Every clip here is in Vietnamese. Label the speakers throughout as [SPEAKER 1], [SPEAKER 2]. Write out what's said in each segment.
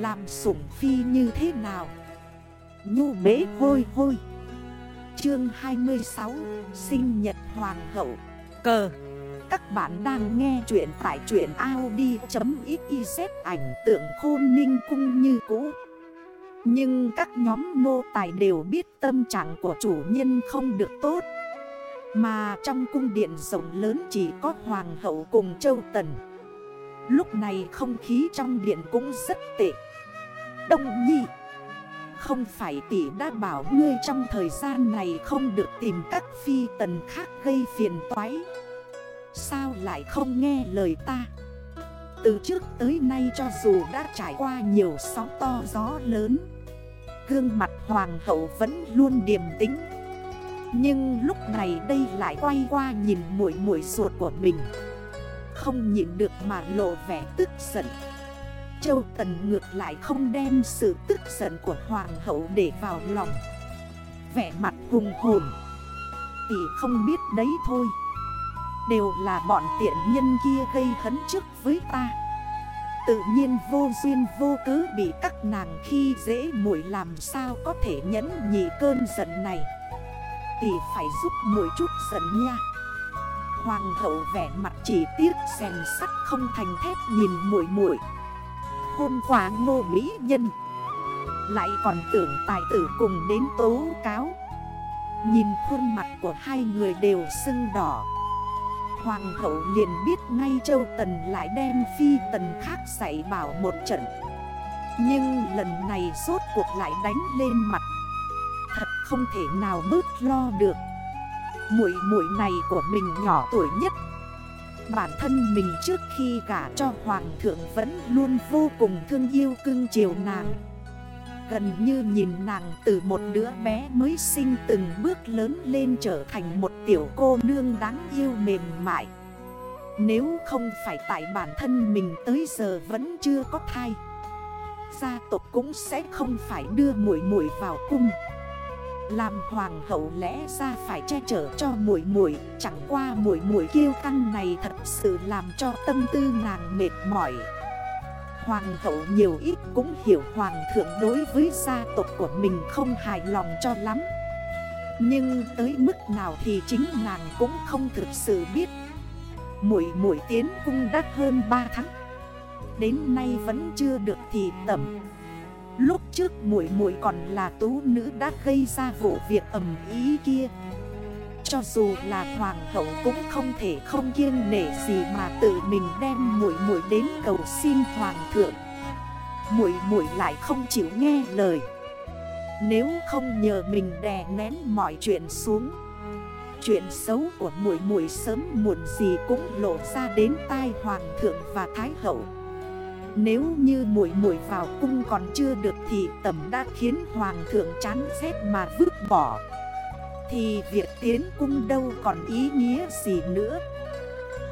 [SPEAKER 1] Làm sủng phi như thế nào? Nhu bế hôi hôi. Chương 26 Sinh nhật hoàng hậu. Cờ. Các bạn đang nghe chuyện tại chuyện Audi.xyz ảnh tượng khôn ninh cung như cũ. Nhưng các nhóm nô tài đều biết tâm trạng của chủ nhân không được tốt. Mà trong cung điện rộng lớn chỉ có hoàng hậu cùng châu tần. Lúc này không khí trong điện cũng rất tệ. Đông nhi. Không phải tỷ đã bảo ngươi trong thời gian này không được tìm các phi tần khác gây phiền toái. Sao lại không nghe lời ta? Từ trước tới nay cho dù đã trải qua nhiều sóng to gió lớn, Gương mặt hoàng hậu vẫn luôn điềm tĩnh. Nhưng lúc này đây lại quay qua nhìn mũi mũi ruột của mình. Không nhịn được mà lộ vẻ tức giận. Châu Tần ngược lại không đem sự tức giận của hoàng hậu để vào lòng. Vẻ mặt hùng hồn. Tỷ không biết đấy thôi. Đều là bọn tiện nhân kia gây hấn trước với ta. Tự nhiên vô duyên vô cớ bị các nàng khi dễ muội làm sao có thể nhẫn nhị cơn giận này. Tỷ phải giúp muội chút giận nha. Hoàng hậu vẻ mặt chỉ tiếc, rèn sắt không thành thép nhìn muội muội. Hôm qua ngô mỹ nhân. Lại còn tưởng tài tử cùng đến tố cáo. Nhìn khuôn mặt của hai người đều sưng đỏ. Hoàng hậu liền biết ngay Châu Tần lại đem phi tần khác xảy bảo một trận. Nhưng lần này rốt cuộc lại đánh lên mặt. Thật không thể nào bớt lo được. Mũi mũi này của mình nhỏ tuổi nhất. Bản thân mình trước khi gả cho hoàng thượng vẫn luôn vô cùng thương yêu cưng chiều nàng. Gần như nhìn nàng từ một đứa bé mới sinh từng bước lớn lên trở thành một tiểu cô nương đáng yêu mềm mại. Nếu không phải tại bản thân mình tới giờ vẫn chưa có thai, Gia tộc cũng sẽ không phải đưa mũi mũi vào cung làm hoàng hậu lẽ ra phải che chở cho muội muội. Chẳng qua muội muội kiêu căng này thật sự làm cho tâm tư nàng mệt mỏi. Hoàng hậu nhiều ít cũng hiểu hoàng thượng đối với gia tộc của mình không hài lòng cho lắm. Nhưng tới mức nào thì chính nàng cũng không thực sự biết. Muội muội tiến cung đắt hơn 3 tháng. Đến nay vẫn chưa được thì tẩm. Lúc trước muội muội còn là tú nữ đã gây ra vụ việc ẩm ý kia. Cho dù là hoàng hậu cũng không thể không kiêng nể gì mà tự mình đem muội muội đến cầu xin hoàng thượng. Muội muội lại không chịu nghe lời. Nếu không nhờ mình đè nén mọi chuyện xuống, Chuyện xấu của muội muội sớm muộn gì cũng lộ ra đến tai hoàng thượng và thái hậu nếu như muội muội vào cung còn chưa được thì tầm đã khiến hoàng thượng chán ghét mà vứt bỏ. Thì việc tiến cung đâu còn ý nghĩa gì nữa.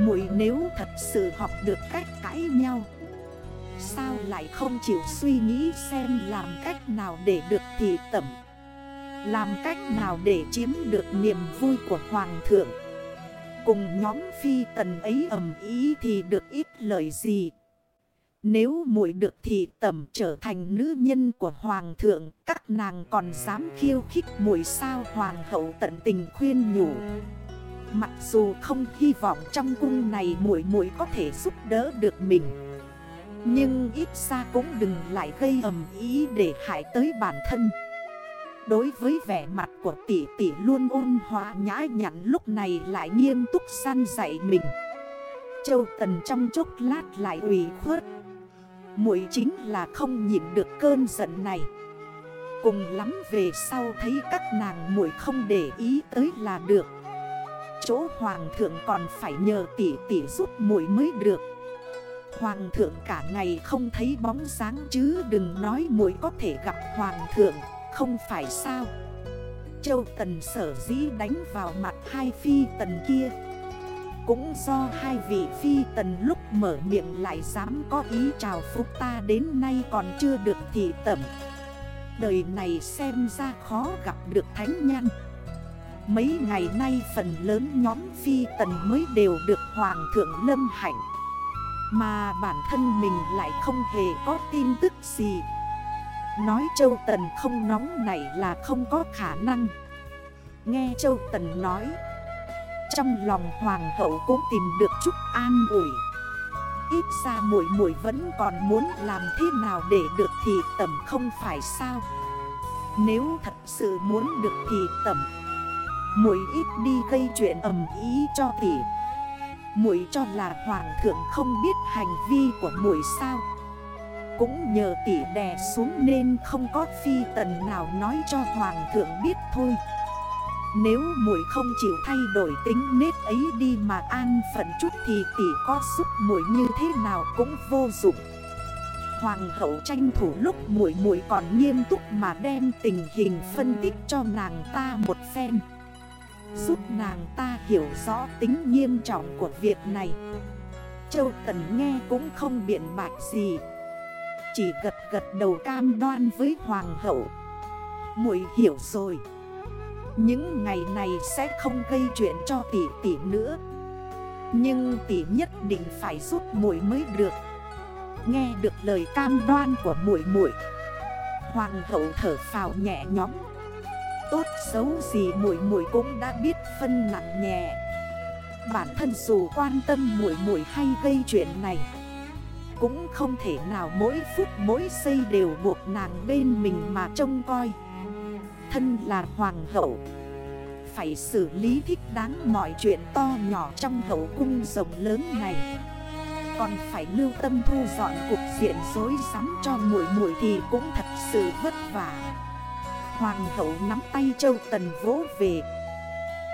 [SPEAKER 1] Muội nếu thật sự học được cách cãi nhau, Sao lại không chịu suy nghĩ xem làm cách nào để được thị tẩm Làm cách nào để chiếm được niềm vui của hoàng thượng? Cùng nhóm phi tần ấy ầm ý thì được ít lời gì? Nếu muội được thì tẩm trở thành nữ nhân của hoàng thượng, các nàng còn dám khiêu khích muội sao hoàng hậu tận tình khuyên nhủ. Mặc dù không hy vọng trong cung này muội muội có thể giúp đỡ được mình. Nhưng ít ra cũng đừng lại gây ầm ý để hại tới bản thân. Đối với vẻ mặt của tỷ tỷ luôn ôn hòa nhã nhặn lúc này lại nghiêm túc săn dạy mình. Châu Tần trong chốc lát lại ủy khuất muội chính là không nhịn được cơn giận này. Cùng lắm về sau thấy các nàng muội không để ý tới là được. Chỗ hoàng thượng còn phải nhờ tỷ tỷ giúp muội mới được. Hoàng thượng cả ngày không thấy bóng sáng chứ đừng nói muội có thể gặp hoàng thượng, Không phải sao? Châu tần sở dĩ đánh vào mặt hai phi tần kia cũng do hai vị phi tần lúc mở miệng lại dám có ý chào phúc ta đến nay còn chưa được thị tẩm. Đời này xem ra khó gặp được thánh nhân. Mấy ngày nay phần lớn nhóm phi tần mới đều được Hoàng thượng lâm hạnh. Mà bản thân mình lại không hề có tin tức gì. Nói Châu Tần không nóng này là không có khả năng. Nghe Châu Tần nói trong lòng hoàng hậu cũng tìm được chút an ủi. Ít ra muội muội vẫn còn muốn làm thế nào để được thì tầm không phải sao? Nếu thật sự muốn được thì tầm muội ít đi gây chuyện ầm ý cho tỷ muội cho là hoàng thượng không biết hành vi của muội sao? Cũng nhờ tỷ đè xuống nên không có phi tần nào nói cho hoàng thượng biết thôi. Nếu muội không chịu thay đổi tính nết ấy đi mà an phận chút thì tỷ có giúp muội như thế nào cũng vô dụng. Hoàng hậu tranh thủ lúc muội muội còn nghiêm túc mà đem tình hình phân tích cho nàng ta một phen. Giúp nàng ta hiểu rõ tính nghiêm trọng của việc này. Châu Tần nghe cũng không biện bạch gì. Chỉ gật gật đầu cam đoan với Hoàng hậu. Muội hiểu rồi. Những ngày này sẽ không gây chuyện cho tỷ tỷ nữa. Nhưng tỷ nhất định phải giúp muội mới được. Nghe được lời cam đoan của muội muội, Hoàng hậu thở phào nhẹ nhõm. Tốt xấu gì muội muội cũng đã biết phân nặng nhẹ. Bản thân dù quan tâm muội muội hay gây chuyện này, Cũng không thể nào mỗi phút mỗi giây đều buộc nàng bên mình mà trông coi. Thân là hoàng hậu. Phải xử lý thích đáng mọi chuyện to nhỏ trong hậu cung rộng lớn này. Còn phải lưu tâm thu dọn cục diện dối rắm cho muội muội thì cũng thật sự vất vả. Hoàng hậu nắm tay châu tần vỗ về.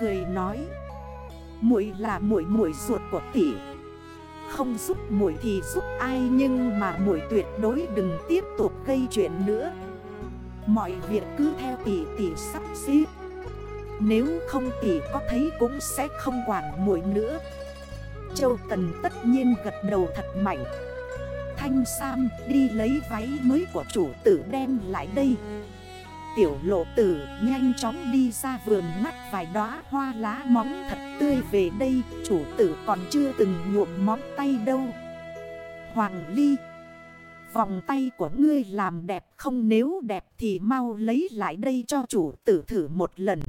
[SPEAKER 1] Cười nói, muội là muội muội ruột của tỷ. Không giúp muội thì giúp ai Nhưng mà muội tuyệt đối đừng tiếp tục gây chuyện nữa. Mọi việc cứ theo tỷ tỷ sắp xếp. Nếu không tỷ có thấy cũng sẽ không quản muội nữa. Châu Tần tất nhiên gật đầu thật mạnh. Thanh Sam đi lấy váy mới của chủ tử đem lại đây. Tiểu lộ tử nhanh chóng đi ra vườn mắt vài đóa hoa lá móng thật tươi về đây. Chủ tử còn chưa từng nhuộm móng tay đâu. Hoàng Ly Vòng tay của ngươi làm đẹp không? Nếu đẹp thì mau lấy lại đây cho chủ tử thử một lần.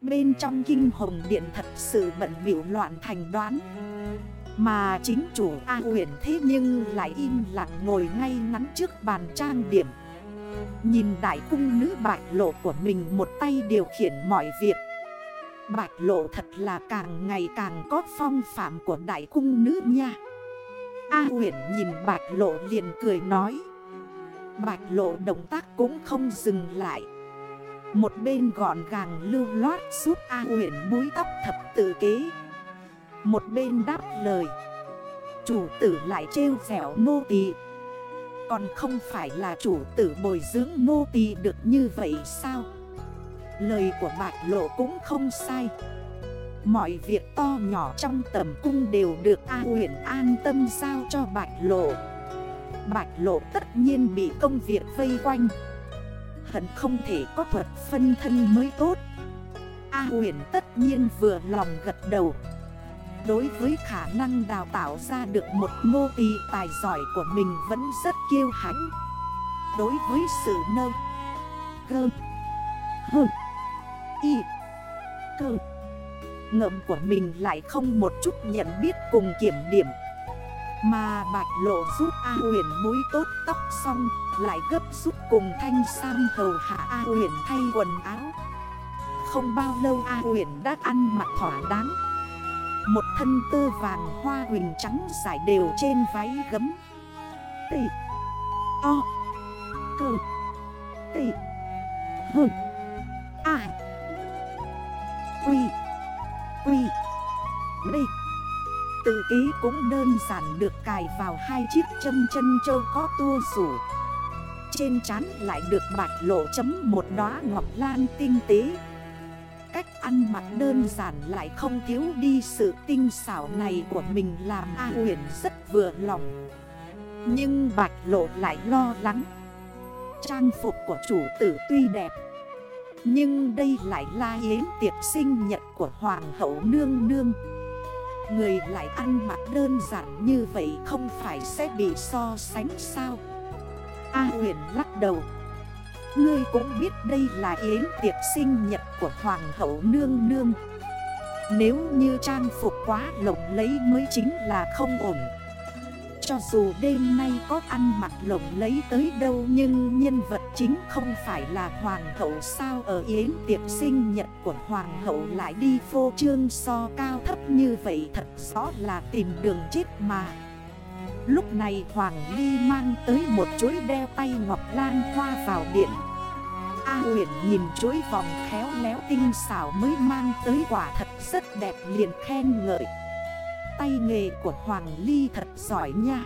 [SPEAKER 1] Bên trong kinh hồng điện thật sự bận biểu loạn thành đoán. Mà chính chủ A huyền thế nhưng lại im lặng ngồi ngay ngắn trước bàn trang điểm. Nhìn đại cung nữ bạch lộ của mình một tay điều khiển mọi việc. Bạch lộ thật là càng ngày càng có phong phạm của đại cung nữ nha. A huyền nhìn bạch lộ liền cười nói. Bạch lộ động tác cũng không dừng lại. Một bên gọn gàng lưu loát giúp A huyền búi tóc thập tự kế. Một bên đáp lời. Chủ tử lại trêu dẻo nô tỳ. Còn không phải là chủ tử bồi dưỡng nô tỳ được như vậy sao? Lời của bạch lộ cũng không sai. Mọi việc to nhỏ trong tầm cung đều được A huyện an tâm giao cho bạch lộ. Bạch lộ tất nhiên bị công việc vây quanh. Hận không thể có thuật phân thân mới tốt. A huyện tất nhiên vừa lòng gật đầu. Đối với khả năng đào tạo ra được một nô tỳ tài giỏi của mình vẫn rất kiêu hãnh. Đối với sự nơ, Gơ, Hơ Ngậm của mình lại không một chút nhận biết cùng kiểm điểm. Mà bạch lộ giúp A huyền mối tốt tóc xong, Lại gấp giúp cùng thanh sam hầu hạ A huyền thay quần áo. Không bao lâu A huyền đã ăn mặc thỏa đáng. Một thân tơ vàng hoa huỳnh trắng giải đều trên váy gấm. Tị, O, Cơ, Tị Hừm đây. Tự ký cũng đơn giản được cài vào hai chiếc châm chân châu có tua rủ. Trên trán lại được bạch lộ chấm một đóa ngọc lan tinh tế. Cách ăn mặc đơn giản lại không thiếu đi sự tinh xảo này của mình làm A huyền rất vừa lòng. Nhưng bạch lộ lại lo lắng. Trang phục của chủ tử tuy đẹp, Nhưng đây lại là yến tiệc sinh nhật của Hoàng hậu Nương Nương người lại ăn mặc đơn giản như vậy không phải sẽ bị so sánh sao? A huyền lắc đầu. Ngươi cũng biết đây là yến tiệc sinh nhật của Hoàng hậu Nương Nương. Nếu như trang phục quá lộng lấy mới chính là không ổn cho dù đêm nay có ăn mặc lộng lấy tới đâu Nhưng nhân vật chính không phải là hoàng hậu sao? Ở yến tiệc sinh nhật của hoàng hậu lại đi phô trương so cao thấp như vậy Thật rõ là tìm đường chết mà. Lúc này Hoàng Ly mang tới một chuỗi đeo tay ngọc lan hoa vào điện. A huyện nhìn chuỗi vòng khéo léo tinh xảo mới mang tới quả thật rất đẹp liền khen ngợi tay nghề của Hoàng Ly thật giỏi nha.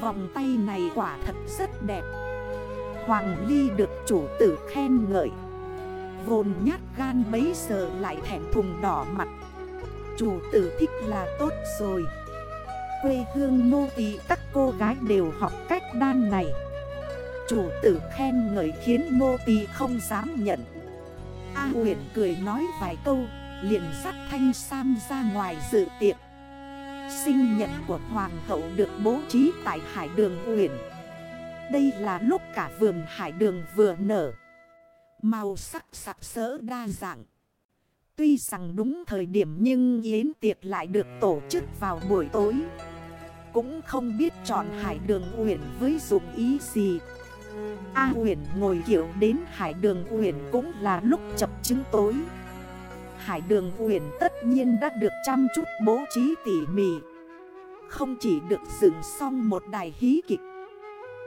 [SPEAKER 1] Vòng tay này quả thật rất đẹp. Hoàng Ly được chủ tử khen ngợi. Vồn nhát gan bấy giờ lại thẻn thùng đỏ mặt. Chủ tử thích là tốt rồi. Quê hương nô tỳ các cô gái đều học cách đan này. Chủ tử khen ngợi khiến nô tỳ không dám nhận. A huyền cười nói vài câu, Liền dắt thanh sam ra ngoài dự tiệc. Sinh nhật của Hoàng hậu được bố trí tại Hải đường Uyển. Đây là lúc cả vườn Hải đường vừa nở. Màu sắc sặc sỡ đa dạng. Tuy rằng đúng thời điểm nhưng yến tiệc lại được tổ chức vào buổi tối. Cũng không biết chọn hải đường uyển với dụng ý gì. A uyển ngồi kiểu đến hải đường uyển cũng là lúc chập chứng tối. Hải đường huyền tất nhiên đã được chăm chút bố trí tỉ mỉ. Không chỉ được dựng xong một đài hí kịch,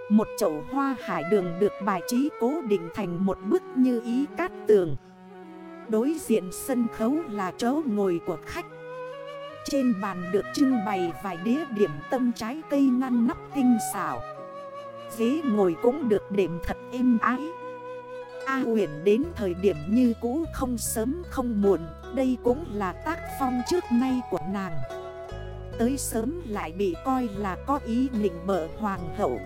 [SPEAKER 1] Một chậu hoa hải đường được bài trí cố định thành một bức như ý cát tường. Đối diện sân khấu là chỗ ngồi của khách. Trên bàn được trưng bày vài đĩa điểm tâm trái cây ngăn nắp tinh xảo. Ghế ngồi cũng được đệm thật êm ái. A huyền đến thời điểm như cũ không sớm không muộn, Đây cũng là tác phong trước nay của nàng. Tới sớm lại bị coi là có ý nịnh bợ hoàng hậu.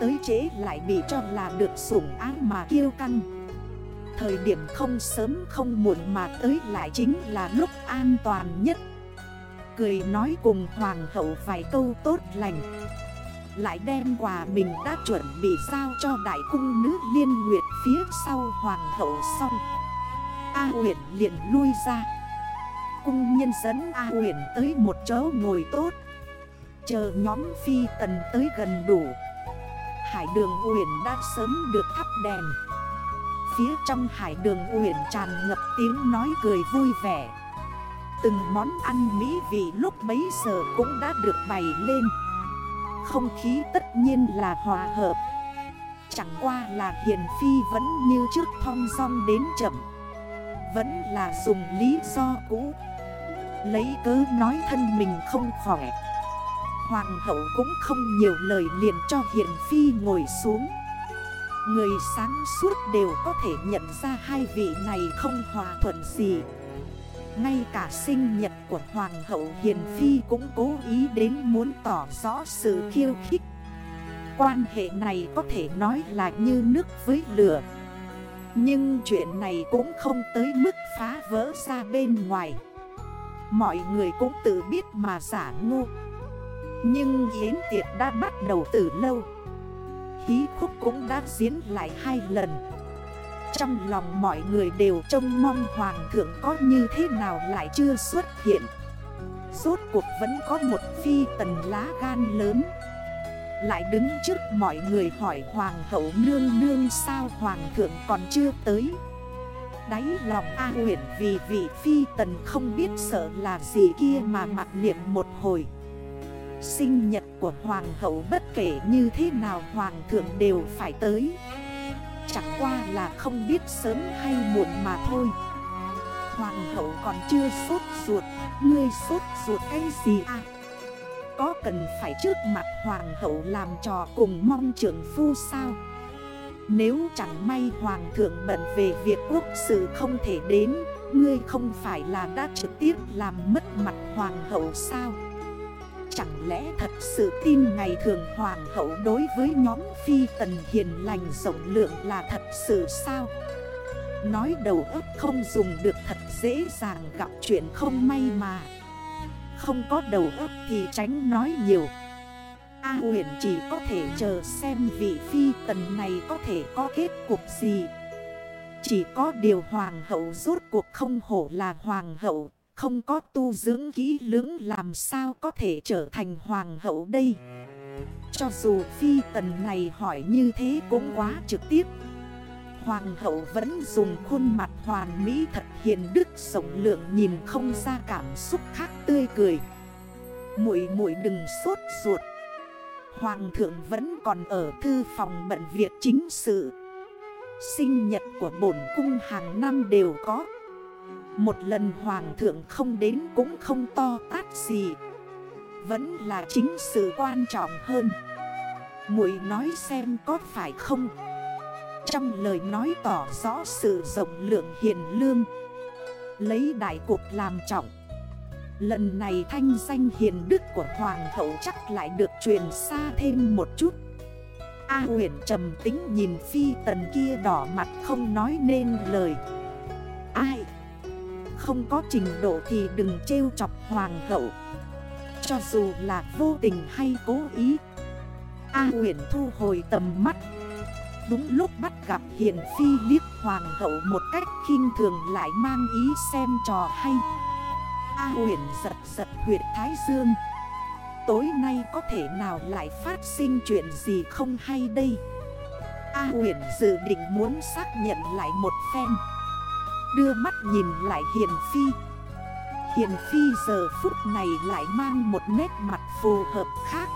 [SPEAKER 1] Tới chế lại bị cho là được sủng ái mà kiêu căng. Thời điểm không sớm không muộn mà tới lại chính là lúc an toàn nhất. Cười nói cùng hoàng hậu vài câu tốt lành lại đem quà mình đã chuẩn bị giao cho đại cung nữ liên nguyệt phía sau hoàng hậu xong. A huyện liền lui ra. Cung nhân dẫn A huyện tới một chỗ ngồi tốt. Chờ nhóm phi tần tới gần đủ. Hải đường huyện đã sớm được thắp đèn. Phía trong hải đường huyện tràn ngập tiếng nói cười vui vẻ. Từng món ăn mỹ vị lúc bấy giờ cũng đã được bày lên không khí tất nhiên là hòa hợp. Chẳng qua là Hiền Phi vẫn như trước thong song đến chậm. Vẫn là dùng lý do cũ. Lấy cớ nói thân mình không khỏe. Hoàng hậu cũng không nhiều lời liền cho Hiền Phi ngồi xuống. Người sáng suốt đều có thể nhận ra hai vị này không hòa thuận gì ngay cả sinh nhật của Hoàng hậu Hiền Phi cũng cố ý đến muốn tỏ rõ sự khiêu khích. Quan hệ này có thể nói là như nước với lửa. Nhưng chuyện này cũng không tới mức phá vỡ ra bên ngoài. Mọi người cũng tự biết mà giả ngu. Nhưng yến tiệc đã bắt đầu từ lâu. Hí khúc cũng đã diễn lại hai lần trong lòng mọi người đều trông mong hoàng thượng có như thế nào lại chưa xuất hiện. Rốt cuộc vẫn có một phi tần lá gan lớn. Lại đứng trước mọi người hỏi hoàng hậu nương nương sao hoàng thượng còn chưa tới. Đáy lòng A huyện vì vị phi tần không biết sợ là gì kia mà mặc niệm một hồi. Sinh nhật của hoàng hậu bất kể như thế nào hoàng thượng đều phải tới. Chẳng qua là không biết sớm hay muộn mà thôi. Hoàng hậu còn chưa sốt ruột. Ngươi sốt ruột cái gì à? Có cần phải trước mặt hoàng hậu làm trò cùng mong trưởng phu sao? Nếu chẳng may hoàng thượng bận về việc quốc sự không thể đến, Ngươi không phải là đã trực tiếp làm mất mặt hoàng hậu sao? Chẳng lẽ thật sự tin ngày thường hoàng hậu đối với nhóm phi tần hiền lành rộng lượng là thật sự sao? Nói đầu ấp không dùng được thật dễ dàng gặp chuyện không may mà. Không có đầu óc thì tránh nói nhiều. A huyền chỉ có thể chờ xem vị phi tần này có thể có kết cục gì. Chỉ có điều hoàng hậu rốt cuộc không hổ là hoàng hậu. Không có tu dưỡng kỹ lưỡng làm sao có thể trở thành hoàng hậu đây? Cho dù phi tần này hỏi như thế cũng quá trực tiếp. Hoàng hậu vẫn dùng khuôn mặt hoàn mỹ thật hiền đức rộng lượng nhìn không ra cảm xúc khác tươi cười. Muội muội đừng sốt ruột. Hoàng thượng vẫn còn ở thư phòng bận việc chính sự. Sinh nhật của bổn cung hàng năm đều có. Một lần hoàng thượng không đến cũng không to tát gì. Vẫn là chính sự quan trọng hơn. Muội nói xem có phải không? Trong lời nói tỏ rõ sự rộng lượng hiền lương. Lấy đại cuộc làm trọng. Lần này thanh danh hiền đức của hoàng hậu chắc lại được truyền xa thêm một chút. A huyền trầm tính nhìn phi tần kia đỏ mặt không nói nên lời. Không có trình độ thì đừng trêu chọc hoàng hậu. Cho dù là vô tình hay cố ý, A huyện thu hồi tầm mắt. Đúng lúc bắt gặp hiền phi liếc hoàng hậu một cách khinh thường lại mang ý xem trò hay. A huyện giật giật huyệt thái dương. Tối nay có thể nào lại phát sinh chuyện gì không hay đây? A huyện dự định muốn xác nhận lại một phen. Đưa mắt nhìn lại Hiền Phi. Hiền Phi giờ phút này lại mang một nét mặt phù hợp khác.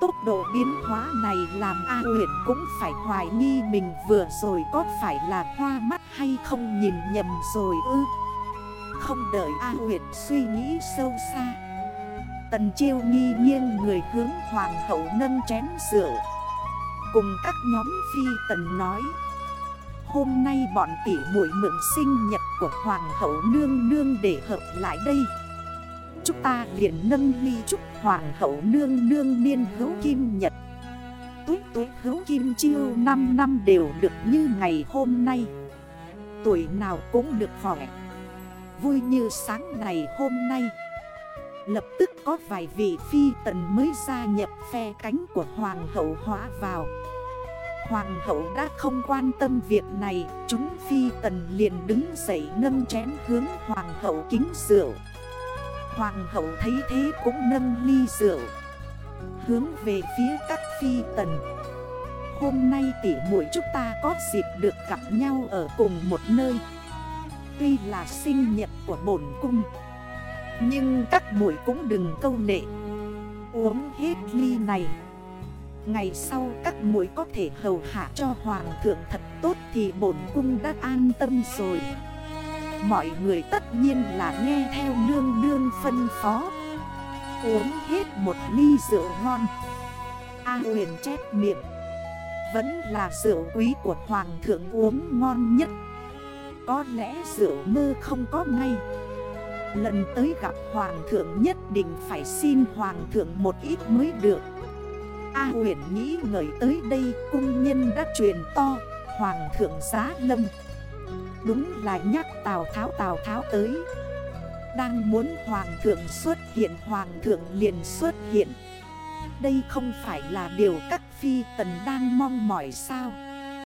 [SPEAKER 1] Tốc độ biến hóa này làm A huyền cũng phải hoài nghi mình vừa rồi có phải là hoa mắt hay không nhìn nhầm rồi ư. Không đợi A Huyệt suy nghĩ sâu xa. Tần chiêu nghi nghiêng người hướng hoàng hậu nâng chén rượu. Cùng các nhóm phi tần nói Hôm nay bọn tỉ muội mượn sinh nhật của hoàng hậu nương nương để hợp lại đây. Chúng ta liền nâng ly chúc hoàng hậu nương nương niên hữu kim nhật. Tuyết tuyết hữu kim chiêu 5 năm đều được như ngày hôm nay. Tuổi nào cũng được khỏe Vui như sáng ngày hôm nay. Lập tức có vài vị phi tần mới gia nhập phe cánh của hoàng hậu hóa vào. Hoàng hậu đã không quan tâm việc này. Chúng phi tần liền đứng dậy nâng chén hướng hoàng hậu kính rượu. Hoàng hậu thấy thế cũng nâng ly rượu. Hướng về phía các phi tần. Hôm nay tỉ muội chúng ta có dịp được gặp nhau ở cùng một nơi. Tuy là sinh nhật của bổn cung, Nhưng các muội cũng đừng câu nệ. Uống hết ly này. Ngày sau các muội có thể hầu hạ cho hoàng thượng thật tốt Thì bổn cung đã an tâm rồi. Mọi người tất nhiên là nghe theo nương nương phân phó. Uống hết một ly rượu ngon. A huyền chép miệng. Vẫn là rượu quý của hoàng thượng uống ngon nhất. Có lẽ rượu mơ không có ngay. Lần tới gặp hoàng thượng nhất định phải xin hoàng thượng một ít mới được. A huyền nghĩ ngợi tới đây, cung nhân đã truyền to, Hoàng thượng giá lâm. Đúng là nhắc Tào Tháo Tào Tháo tới. Đang muốn hoàng thượng xuất hiện, Hoàng thượng liền xuất hiện. Đây không phải là điều các phi tần đang mong mỏi sao?